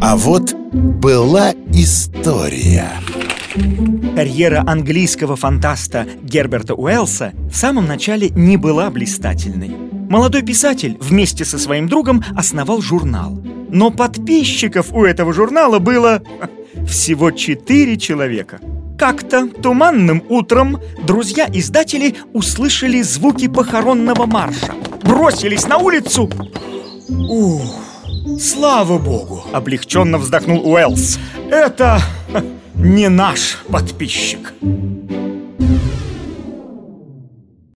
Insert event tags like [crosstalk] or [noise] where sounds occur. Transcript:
А вот была история Карьера английского фантаста Герберта Уэллса в самом начале не была блистательной. Молодой писатель вместе со своим другом основал журнал. Но подписчиков у этого журнала было [laughs] всего четыре человека. Как-то туманным утром друзья-издатели услышали звуки похоронного марша. Бросились на улицу. Ух, слава богу, облегченно вздохнул Уэллс. Это [laughs] не наш подписчик.